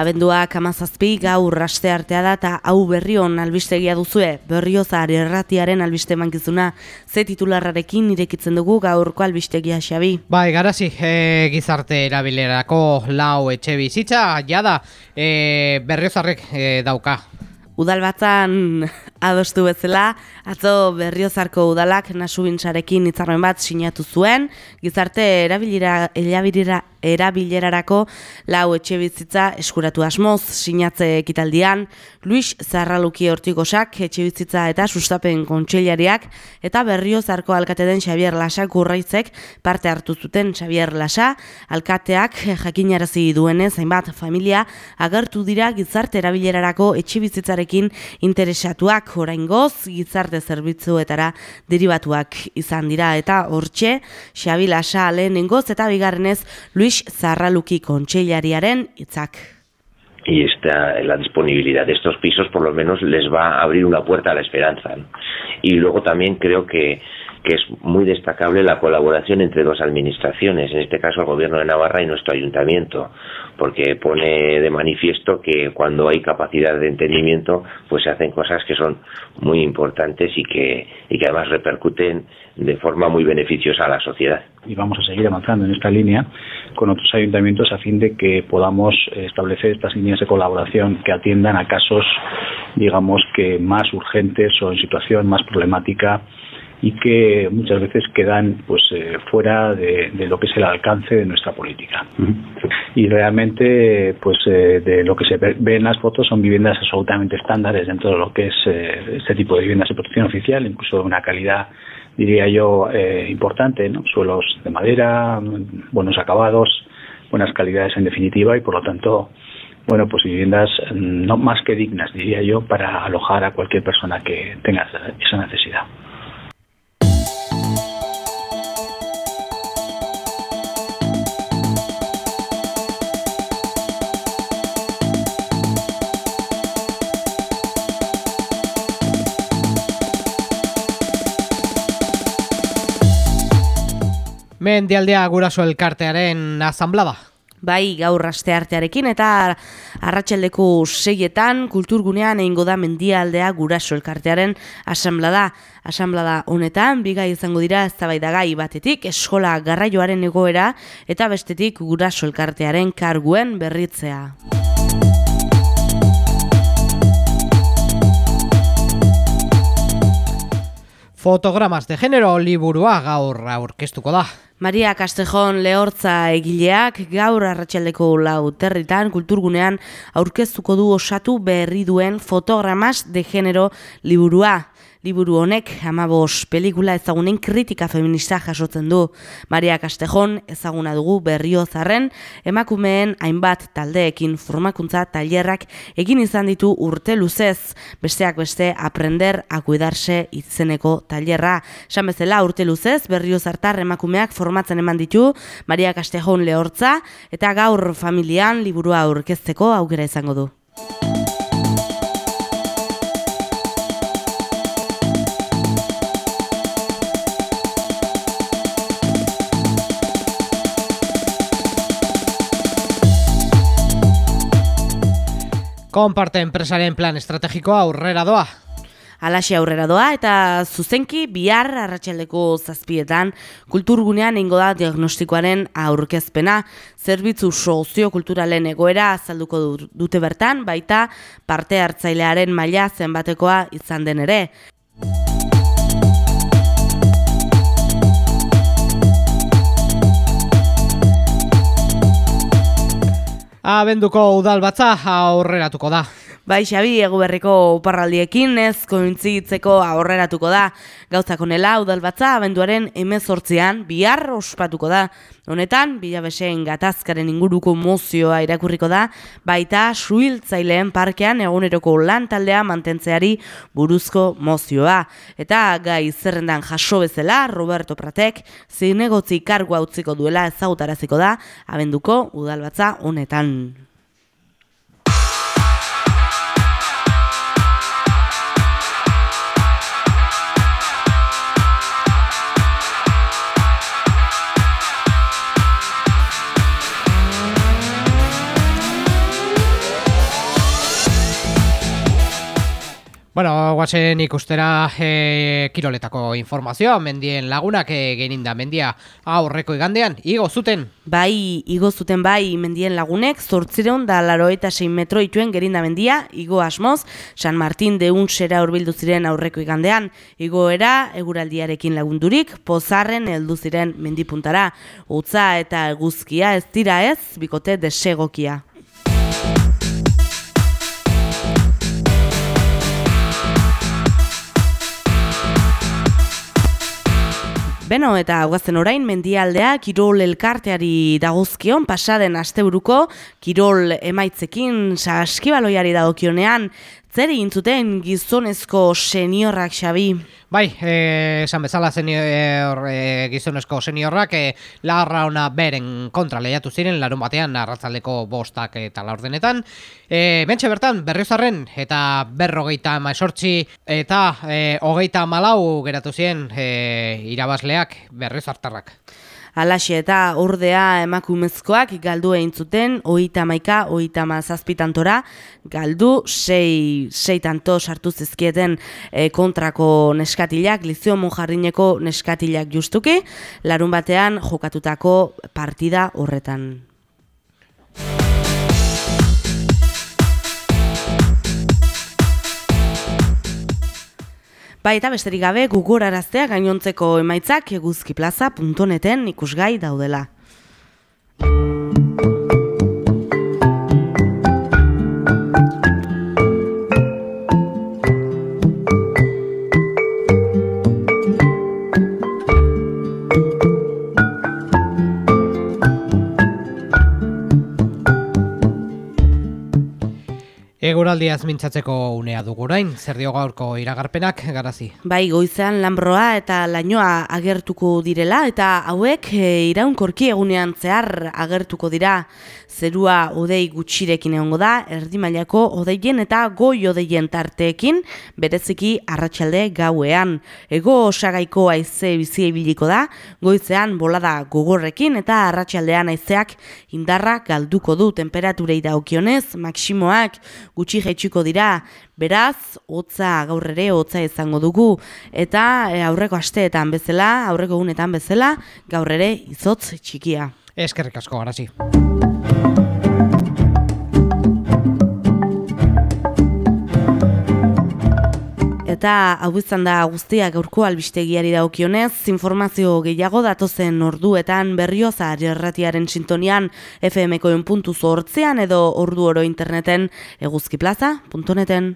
Abenduak amazazpi gaur raste artea da eta hau berrion albistegia duzue, berriozar erratiaren albiste mankizuna, ze titularrarekin irekitzen dugu gaurko albistegia xabi. Bai, garazi, e, gizarte erabilerako lau etxe bizitza, jada, e, berriozarrek e, dauka. Udalbatzan adostu bezala, atzo berriozarko udalak nasubintzarekin hitzarmen bat sinatu zuen, gizarte erabilira, erabilerarako lau etxe bizitza eskuratu asmoz sinatze ekitaldian, Luis Zarraluki hortikosak etxe bizitza eta sustapen kontseilariak eta berriozarko alkate den Xavier Lasa kurraitzek parte hartu zuten Xavier Lasa, alkateak jakinarazi duenez hainbat familia agertu dira gizarte erabilerarako etxe bizitzarekin interesatuak oraingoz gizarte zerbitzuetara derivatuak izan dira eta hortxe Xabi Lasa lehenengoz eta bigarrenez Luis Zarraluki kontseilariaren hitzak. Y esta, la disponibilidad de estos pisos por lo menos les va a abrir una puerta a la esperanza. Y luego también creo que que es muy destacable la colaboración entre dos administraciones, en este caso el Gobierno de Navarra y nuestro ayuntamiento, porque pone de manifiesto que cuando hay capacidad de entendimiento, pues se hacen cosas que son muy importantes y que, y que además repercuten de forma muy beneficiosa a la sociedad. Y vamos a seguir avanzando en esta línea con otros ayuntamientos a fin de que podamos establecer estas líneas de colaboración que atiendan a casos, digamos que más urgentes o en situación más problemática y que muchas veces quedan pues eh, fuera de, de, lo que es el alcance de nuestra política. Y realmente pues eh, de lo que se ve, en las fotos son viviendas absolutamente estándares dentro de lo que es eh, este tipo de viviendas de protección oficial, incluso de una calidad diría yo eh, importante, ¿no? suelos de madera, buenos acabados, buenas calidades en definitiva y por lo tanto bueno, pues viviendas no más que dignas, diría yo, para alojar a cualquier persona que tenga esa necesidad. Mendialdea guraso elkartearen asamblada. Bai, gaur aste artearekin eta arratsaldeko seietan kulturgunean egingo da mendialdea guraso elkartearen asamblada. Asamblada honetan, biga izango dira eztabaidagai batetik eskola garraioaren egoera eta bestetik guraso elkartearen karguen berritzea. Fotogramas de género liburua gaur aurkeztuko da. Maria Castejon lehortza egileak gaur arratsaldeko lau territan kulturgunean aurkeztuko du osatu berri duen fotogramas de género liburua. Liburu honek amabos pelikula ezagunen kritika feminista jasotzen du. Maria Castejon ezaguna dugu berrio zarren, emakumeen hainbat taldeekin formakuntza tailerrak egin izan ditu urte luzez, besteak beste aprender a cuidarse izeneko tailerra. Esan bezala urte luzez berrio zartar emakumeak formatzen eman ditu Maria Castejon lehortza eta gaur familian liburua aurkezteko aukera izango du. Konparte enpresaren plan estrategikoa aurrera doa. Alaxe aurrera doa eta zuzenki bihar arratsaldeko zazpietan kulturgunean ingo da diagnostikoaren aurkezpena. Zerbitzu soziokulturalen egoera azalduko dute bertan, baita parte hartzailearen maila zenbatekoa izan den ere. Abenduko udal batza aurreratuko da. Bai, Xabi, egu berriko uparraldiekin ez kointzitzeko aurreratuko da. Gauzako nela, udalbatza, abenduaren emezortzean, bihar ospatuko da. Honetan, bilabeseen gatazkaren inguruko mozioa irakurriko da, baita suhiltzaileen parkean eguneroko lan taldea mantentzeari buruzko mozioa. Eta gai zerrendan jaso bezala, Roberto Pratek, zinegotzi kargua utziko duela ezagutaraziko da, abenduko udalbatza honetan. Bueno, guazen ikustera e, kiroletako informazioa, mendien lagunak e, genin da mendia aurreko igandean, igo zuten? Bai, igo zuten bai mendien lagunek, zortzireun da laro eta sein metro ituen gerinda mendia, igo asmoz, San Martin deun sera urbildu ziren aurreko igandean, igoera eguraldiarekin lagundurik, pozarren heldu ziren mendipuntara, utza eta eguzkia ez dira ez, bikote desegokia. Beno, eta guazten orain, mendialdea Kirol elkarteari dagozkion, pasaden asteburuko Kirol emaitzekin saskibaloiari dagokionean, zer egin zuten gizonezko seniorrak xabi? Bai, eh, esan bezala senior, eh, gizonezko seniorrak eh, larra ona beren kontra lehiatu ziren, larun batean arratzaldeko bostak eta laurdenetan. Eh, Bentxe bertan, berriozarren eta berrogeita maesortzi eta eh, hogeita malau geratu ziren eh, irabazleak berriozartarrak. Alaxe eta ordea emakumezkoak galdu egin zuten, oita maika, oita mazazpitantora, galdu, sei, sei tanto sartu zizkieten e, kontrako neskatilak, lizio monjardineko neskatilak justuki, larun batean jokatutako partida horretan. Bai eta besterik gabe gugoraraztea gainontzeko emaitzak eguzkiplaza.neten ikusgai daudela. Eguraldiaz mintzatzeko unea dugurain, zer dio gaurko iragarpenak, garazi? Bai, goizean lanbroa eta lainoa agertuko direla, eta hauek e, iraunkorki egunean zehar agertuko dira. Zerua odei gutxirekin egongo da, erdimailako odeien eta goi odeien tarteekin, bereziki arratsalde gauean. Ego osagaiko aize bizi ibiliko da, goizean bolada gogorrekin eta arratsaldean aizeak indarra galduko du temperaturei daukionez, maksimoak gutxi jaitsiko dira, beraz, hotza gaur ere hotza izango dugu eta e, aurreko asteetan bezala, aurreko egunetan bezala, gaur ere izotz txikia. Eskerrik asko, garazi. Eta izan da guztia gaurko albistegiari daukionez, informazio gehiago datozen orduetan berriozar erratiaren sintonian FM-ko puntu zortzean edo ordu oro interneten eguzkiplaza.neten.